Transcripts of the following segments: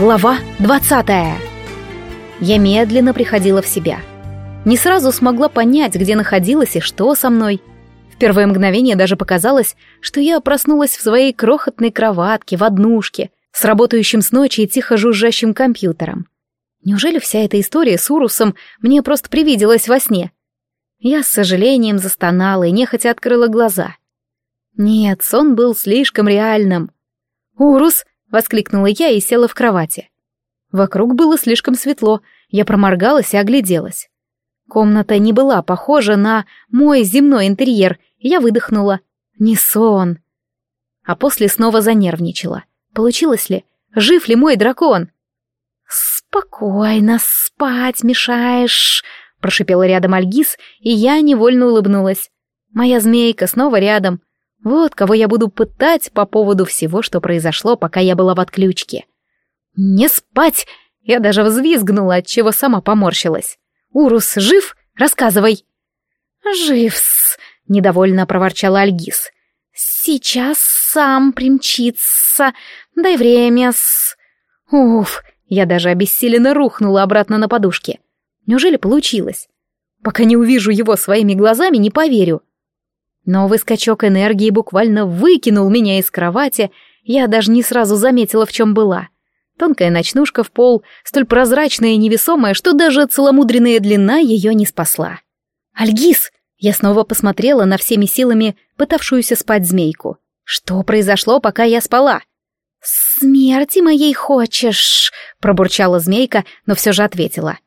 Глава 20 Я медленно приходила в себя. Не сразу смогла понять, где находилась и что со мной. В первое мгновение даже показалось, что я проснулась в своей крохотной кроватке, в однушке, с работающим с ночи и тихо жужжащим компьютером. Неужели вся эта история с Урусом мне просто привиделась во сне? Я с сожалением застонала и нехотя открыла глаза. Нет, сон был слишком реальным. «Урус!» — воскликнула я и села в кровати. Вокруг было слишком светло, я проморгалась и огляделась. Комната не была похожа на мой земной интерьер, я выдохнула. Не сон. А после снова занервничала. Получилось ли? Жив ли мой дракон? «Спокойно, спать мешаешь», — прошипела рядом Альгиз, и я невольно улыбнулась. «Моя змейка снова рядом. Вот кого я буду пытать по поводу всего, что произошло, пока я была в отключке. «Не спать!» Я даже взвизгнула, отчего сама поморщилась. «Урус жив? Рассказывай!» «Жив-с!» — недовольно проворчала Альгиз. «Сейчас сам примчится. Дай время-с!» «Уф!» Я даже обессиленно рухнула обратно на подушке. Неужели получилось? Пока не увижу его своими глазами, не поверю. Новый скачок энергии буквально выкинул меня из кровати, я даже не сразу заметила, в чем была. Тонкая ночнушка в пол, столь прозрачная и невесомая, что даже целомудренная длина ее не спасла. «Альгиз!» Я снова посмотрела на всеми силами пытавшуюся спать змейку. «Что произошло, пока я спала?» «Смерти моей хочешь?» — пробурчала змейка, но все же ответила.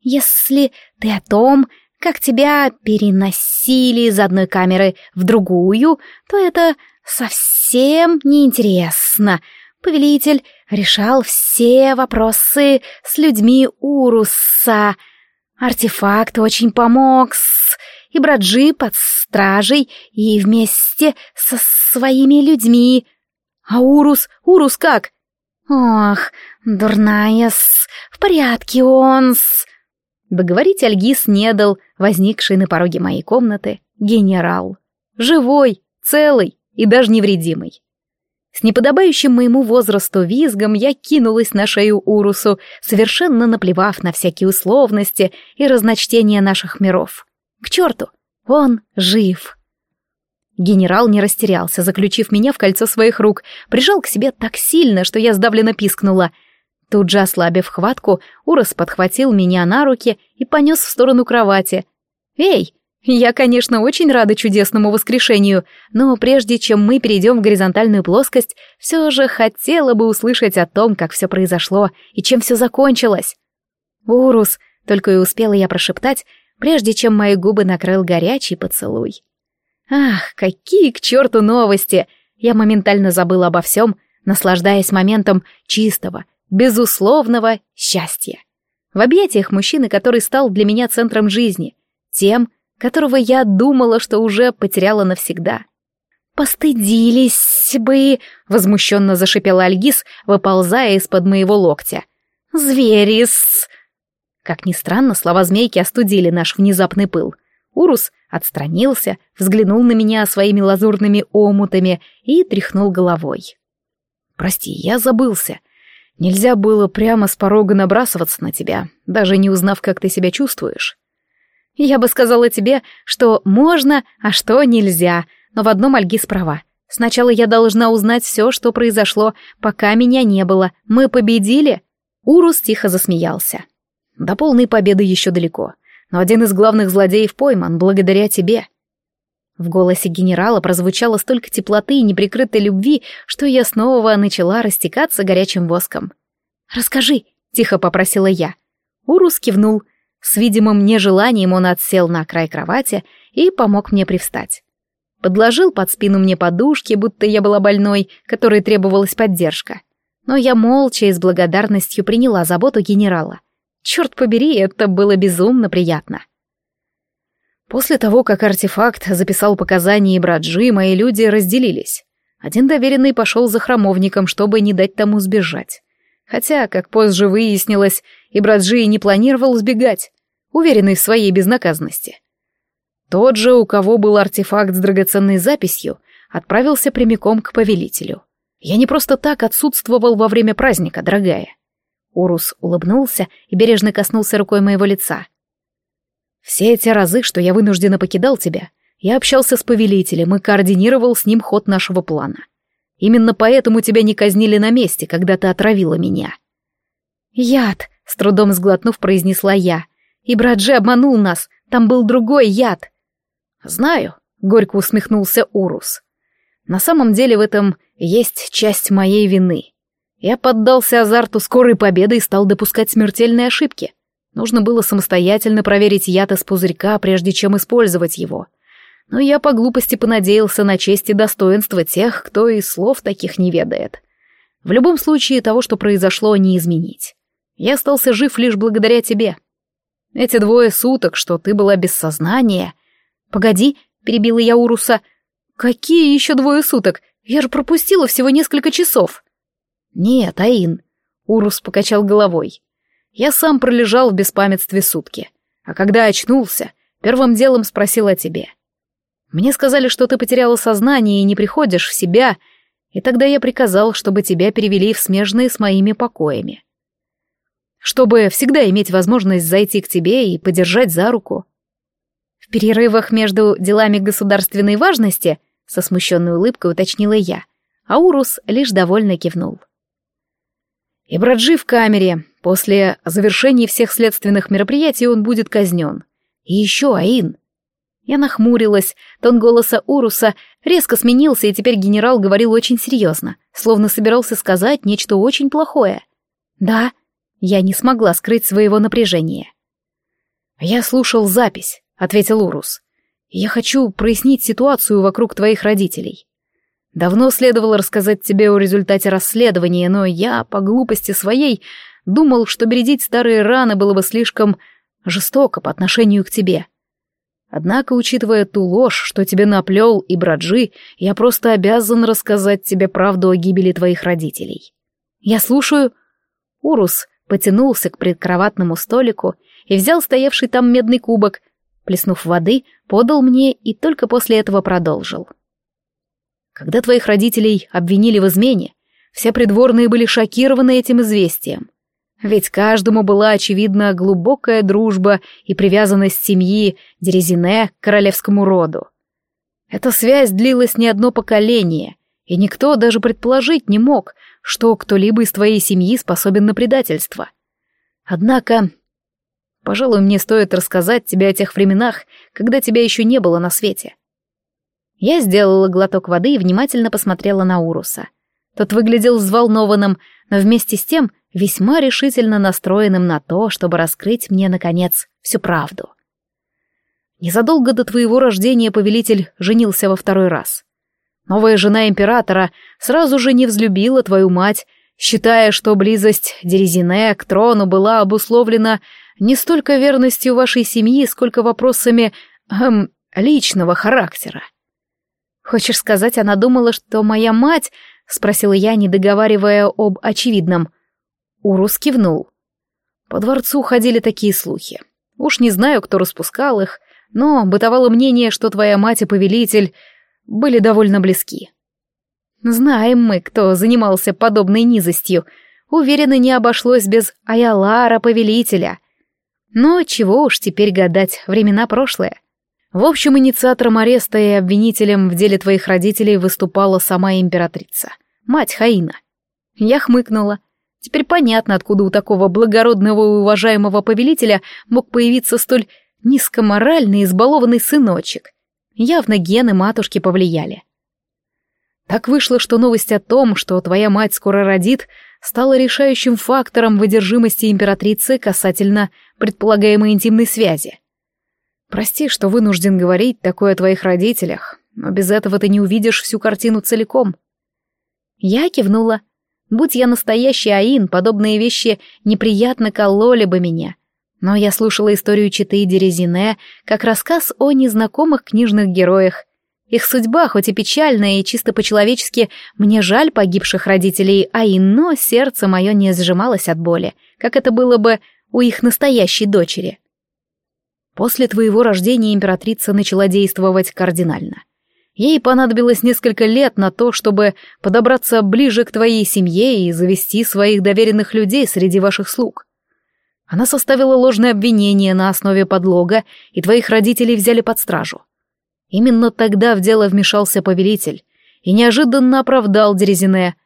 «Если ты о том, как тебя переносили из одной камеры в другую, то это совсем неинтересно. Повелитель решал все вопросы с людьми Уруса. Артефакт очень помог с... И Браджи под стражей, и вместе со своими людьми. А Урус, Урус как? Ох, дурная-с, в порядке он-с. Договорить Альгиз не дал возникший на пороге моей комнаты генерал. Живой, целый и даже невредимый. С неподобающим моему возрасту визгом я кинулась на шею Урусу, совершенно наплевав на всякие условности и разночтения наших миров. К черту, он жив. Генерал не растерялся, заключив меня в кольцо своих рук, прижал к себе так сильно, что я сдавленно пискнула — Тут же, ослабив хватку, Урос подхватил меня на руки и понес в сторону кровати. «Эй, я, конечно, очень рада чудесному воскрешению, но прежде чем мы перейдем в горизонтальную плоскость, все же хотела бы услышать о том, как все произошло и чем все закончилось». «Урус», — только и успела я прошептать, прежде чем мои губы накрыл горячий поцелуй. «Ах, какие к черту новости!» Я моментально забыла обо всем, наслаждаясь моментом чистого, безусловного счастья. В объятиях мужчины, который стал для меня центром жизни, тем, которого я думала, что уже потеряла навсегда. «Постыдились бы!» — возмущенно зашипела Альгиз, выползая из-под моего локтя. «Зверис!» Как ни странно, слова змейки остудили наш внезапный пыл. Урус отстранился, взглянул на меня своими лазурными омутами и тряхнул головой. «Прости, я забылся. Нельзя было прямо с порога набрасываться на тебя, даже не узнав, как ты себя чувствуешь. Я бы сказала тебе, что можно, а что нельзя, но в одном Альгиз права. Сначала я должна узнать все, что произошло, пока меня не было. Мы победили?» Урус тихо засмеялся. «До полной победы еще далеко, но один из главных злодеев пойман благодаря тебе». В голосе генерала прозвучало столько теплоты и неприкрытой любви, что я снова начала растекаться горячим воском. «Расскажи», — тихо попросила я. Урус кивнул. С видимым нежеланием он отсел на край кровати и помог мне привстать. Подложил под спину мне подушки, будто я была больной, которой требовалась поддержка. Но я молча и с благодарностью приняла заботу генерала. Черт побери, это было безумно приятно. После того, как артефакт записал показания Браджи, мои люди разделились. Один доверенный пошел за храмовником, чтобы не дать тому сбежать. Хотя, как позже выяснилось, и Браджи не планировал сбегать, уверенный в своей безнаказанности. Тот же, у кого был артефакт с драгоценной записью, отправился прямиком к повелителю. Я не просто так отсутствовал во время праздника, дорогая. Урус улыбнулся и бережно коснулся рукой моего лица. «Все эти разы, что я вынужденно покидал тебя, я общался с повелителем и координировал с ним ход нашего плана. Именно поэтому тебя не казнили на месте, когда ты отравила меня». «Яд!» — с трудом сглотнув, произнесла я. «И Браджи обманул нас, там был другой яд». «Знаю», — горько усмехнулся Урус. «На самом деле в этом есть часть моей вины. Я поддался азарту скорой победы и стал допускать смертельные ошибки. Нужно было самостоятельно проверить яд из пузырька, прежде чем использовать его. Но я по глупости понадеялся на честь и достоинство тех, кто и слов таких не ведает. В любом случае того, что произошло, не изменить. Я остался жив лишь благодаря тебе. Эти двое суток, что ты была без сознания... Погоди, перебила я Уруса. Какие еще двое суток? Я же пропустила всего несколько часов. «Нет, Аин», — Урус покачал головой. «Я сам пролежал в беспамятстве сутки, а когда очнулся, первым делом спросил о тебе. Мне сказали, что ты потеряла сознание и не приходишь в себя, и тогда я приказал, чтобы тебя перевели в смежные с моими покоями. Чтобы всегда иметь возможность зайти к тебе и подержать за руку. В перерывах между делами государственной важности, со смущенной улыбкой уточнила я, а Урус лишь довольно кивнул. И Браджи в камере. После завершения всех следственных мероприятий он будет казнен. И еще Аин. Я нахмурилась, тон голоса Уруса резко сменился, и теперь генерал говорил очень серьезно, словно собирался сказать нечто очень плохое. «Да», я не смогла скрыть своего напряжения. «Я слушал запись», — ответил Урус. «Я хочу прояснить ситуацию вокруг твоих родителей. Давно следовало рассказать тебе о результате расследования, но я, по глупости своей, думал, что бередить старые раны было бы слишком жестоко по отношению к тебе. Однако, учитывая ту ложь, что тебе наплел и Браджи, я просто обязан рассказать тебе правду о гибели твоих родителей. Я слушаю. Урус потянулся к предкроватному столику и взял стоявший там медный кубок, плеснув воды, подал мне и только после этого продолжил. — когда твоих родителей обвинили в измене, все придворные были шокированы этим известием. Ведь каждому была очевидна глубокая дружба и привязанность семьи Дерезине к королевскому роду. Эта связь длилась не одно поколение, и никто даже предположить не мог, что кто-либо из твоей семьи способен на предательство. Однако, пожалуй, мне стоит рассказать тебе о тех временах, когда тебя еще не было на свете. Я сделала глоток воды и внимательно посмотрела на Уруса. Тот выглядел взволнованным, но вместе с тем весьма решительно настроенным на то, чтобы раскрыть мне, наконец, всю правду. Незадолго до твоего рождения повелитель женился во второй раз. Новая жена императора сразу же не взлюбила твою мать, считая, что близость Дерезине к трону была обусловлена не столько верностью вашей семьи, сколько вопросами эм, личного характера. «Хочешь сказать, она думала, что моя мать...» — спросила я, не договаривая об очевидном. Урус кивнул. По дворцу ходили такие слухи. Уж не знаю, кто распускал их, но бытовало мнение, что твоя мать и повелитель были довольно близки. Знаем мы, кто занимался подобной низостью. Уверена, не обошлось без Аялара, повелителя. Но чего уж теперь гадать, времена прошлые. В общем, инициатором ареста и обвинителем в деле твоих родителей выступала сама императрица, мать Хаина. Я хмыкнула. Теперь понятно, откуда у такого благородного и уважаемого повелителя мог появиться столь низкоморальный избалованный сыночек. Явно гены матушки повлияли. Так вышло, что новость о том, что твоя мать скоро родит, стала решающим фактором выдержимости императрицы касательно предполагаемой интимной связи. Прости, что вынужден говорить такое о твоих родителях, но без этого ты не увидишь всю картину целиком. Я кивнула. Будь я настоящий Аин, подобные вещи неприятно кололи бы меня. Но я слушала историю Читы и Дерезине как рассказ о незнакомых книжных героях. Их судьба, хоть и печальная и чисто по-человечески, мне жаль погибших родителей Аин, но сердце мое не сжималось от боли, как это было бы у их настоящей дочери. После твоего рождения императрица начала действовать кардинально. Ей понадобилось несколько лет на то, чтобы подобраться ближе к твоей семье и завести своих доверенных людей среди ваших слуг. Она составила ложное обвинение на основе подлога, и твоих родителей взяли под стражу. Именно тогда в дело вмешался повелитель и неожиданно оправдал Дерезине.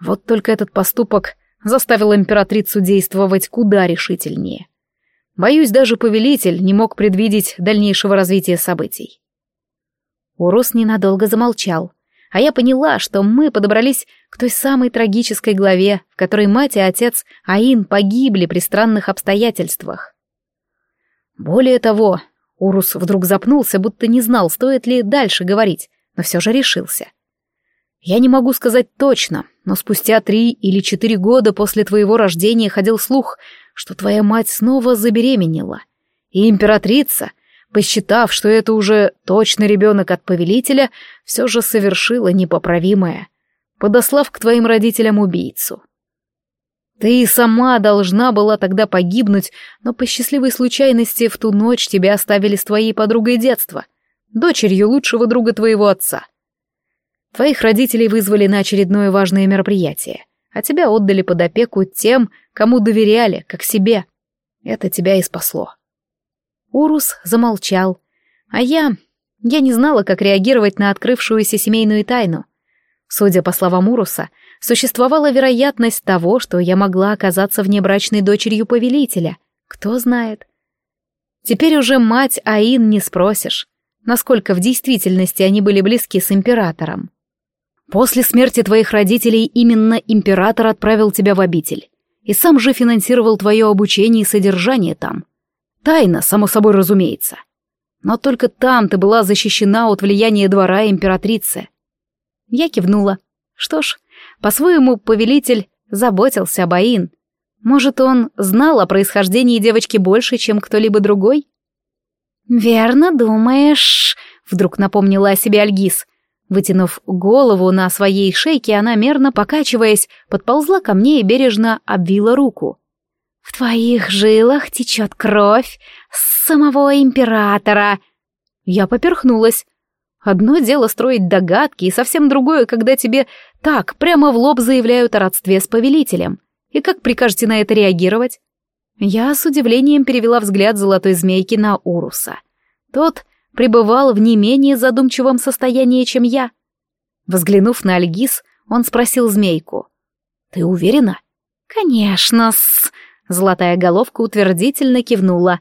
Вот только этот поступок заставил императрицу действовать куда решительнее. Боюсь, даже повелитель не мог предвидеть дальнейшего развития событий. Урус ненадолго замолчал, а я поняла, что мы подобрались к той самой трагической главе, в которой мать и отец Аин погибли при странных обстоятельствах. Более того, Урус вдруг запнулся, будто не знал, стоит ли дальше говорить, но все же решился. Я не могу сказать точно, но спустя три или четыре года после твоего рождения ходил слух, что твоя мать снова забеременела, и императрица — посчитав, что это уже точно ребенок от повелителя, все же совершила непоправимое, подослав к твоим родителям убийцу. Ты и сама должна была тогда погибнуть, но по счастливой случайности в ту ночь тебя оставили с твоей подругой детства, дочерью лучшего друга твоего отца. Твоих родителей вызвали на очередное важное мероприятие, а тебя отдали под опеку тем, кому доверяли, как себе. Это тебя и спасло. Урус замолчал, а я... Я не знала, как реагировать на открывшуюся семейную тайну. Судя по словам Уруса, существовала вероятность того, что я могла оказаться внебрачной дочерью повелителя. Кто знает. Теперь уже мать Аин не спросишь, насколько в действительности они были близки с императором. После смерти твоих родителей именно император отправил тебя в обитель и сам же финансировал твое обучение и содержание там. Тайна, само собой разумеется. Но только там ты была защищена от влияния двора императрицы. Я кивнула. Что ж, по-своему повелитель заботился об Аин. Может, он знал о происхождении девочки больше, чем кто-либо другой? «Верно думаешь», — вдруг напомнила о себе Альгиз. Вытянув голову на своей шейке, она, мерно покачиваясь, подползла ко мне и бережно обвила руку. В твоих жилах течет кровь самого императора. Я поперхнулась. Одно дело строить догадки, и совсем другое, когда тебе так прямо в лоб заявляют о родстве с повелителем. И как прикажете на это реагировать? Я с удивлением перевела взгляд золотой змейки на Уруса. Тот пребывал в не менее задумчивом состоянии, чем я. Взглянув на Альгиз, он спросил змейку. «Ты уверена?» «Конечно-с», Золотая головка утвердительно кивнула.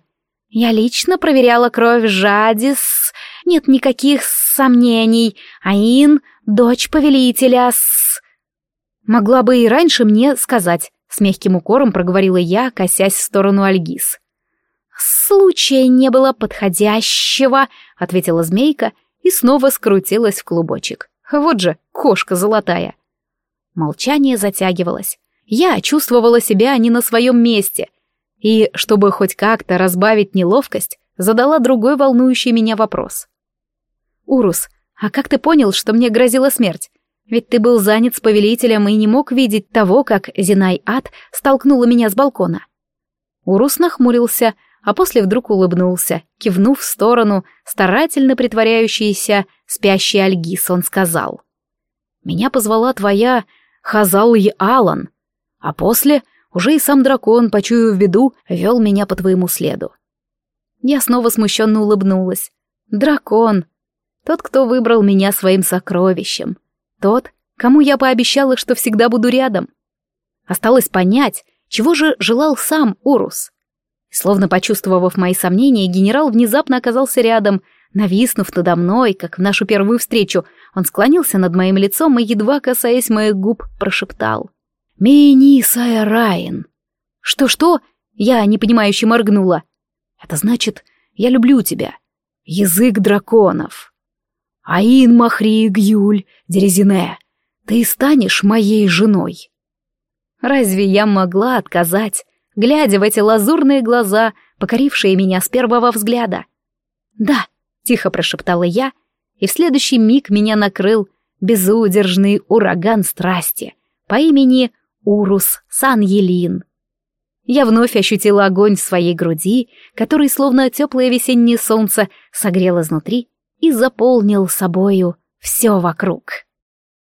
«Я лично проверяла кровь Жадис. Нет никаких сомнений. Аин — дочь повелителя с...» «Могла бы и раньше мне сказать», — с мягким укором проговорила я, косясь в сторону Альгиз. «Случая не было подходящего», — ответила змейка и снова скрутилась в клубочек. «Вот же кошка золотая». Молчание затягивалось. Я чувствовала себя не на своем месте. И, чтобы хоть как-то разбавить неловкость, задала другой волнующий меня вопрос. «Урус, а как ты понял, что мне грозила смерть? Ведь ты был занят с повелителем и не мог видеть того, как Зинай-Ад столкнула меня с балкона». Урус нахмурился, а после вдруг улыбнулся, кивнув в сторону старательно притворяющейся спящей Альгис, он сказал. «Меня позвала твоя Хазал-и Алан, а после уже и сам дракон, почуяв беду, вел меня по твоему следу. Я снова смущенно улыбнулась. Дракон. Тот, кто выбрал меня своим сокровищем. Тот, кому я пообещала, что всегда буду рядом. Осталось понять, чего же желал сам Урус. Словно почувствовав мои сомнения, генерал внезапно оказался рядом, нависнув надо мной, как в нашу первую встречу, он склонился над моим лицом и, едва касаясь моих губ, прошептал. Минисая Райан. Что-что? Я непонимающе моргнула. Это значит, я люблю тебя. Язык драконов. Аин Махри Гюль Дерезине, ты станешь моей женой. Разве я могла отказать, глядя в эти лазурные глаза, покорившие меня с первого взгляда? Да, тихо прошептала я, и в следующий миг меня накрыл безудержный ураган страсти по имени Урус Сан-Елин. Я вновь ощутила огонь в своей груди, который, словно теплое весеннее солнце, согрел изнутри и заполнил собою все вокруг.